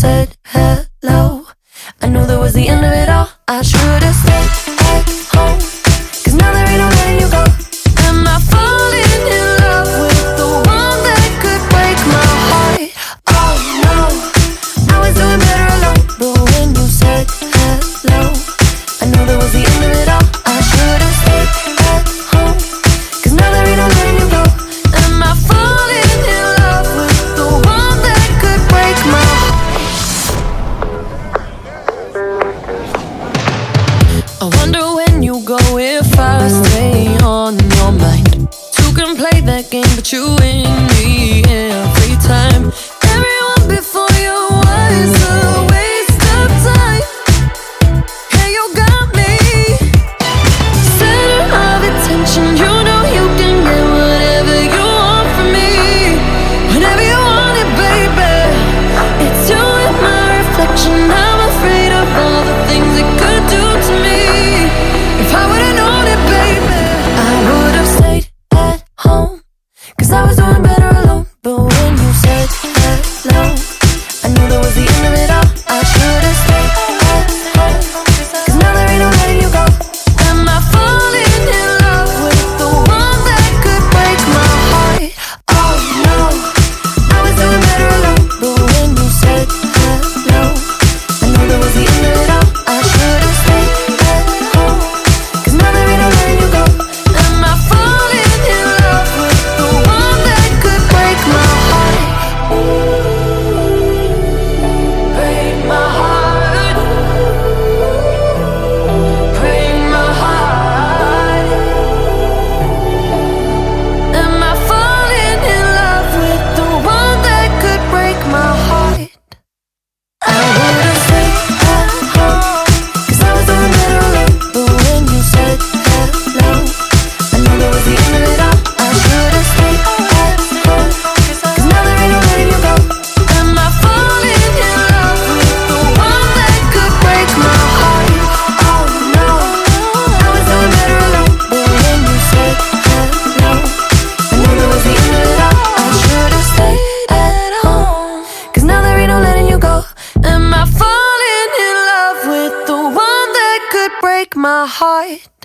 said, hey. you go if I stay on your mind. Two can play that game, but you and me, yeah. heart